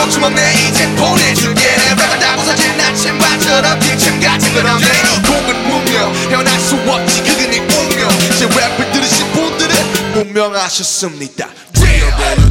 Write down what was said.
고충은 내 이젠 보내줄게. 내가 부서진 아침 반처럼 기침 같은 건 없네 공은 무명 헤어날 수 없지. 그건 네 운명. 제 랩을 들으신 분들은 분명하셨습니다. Real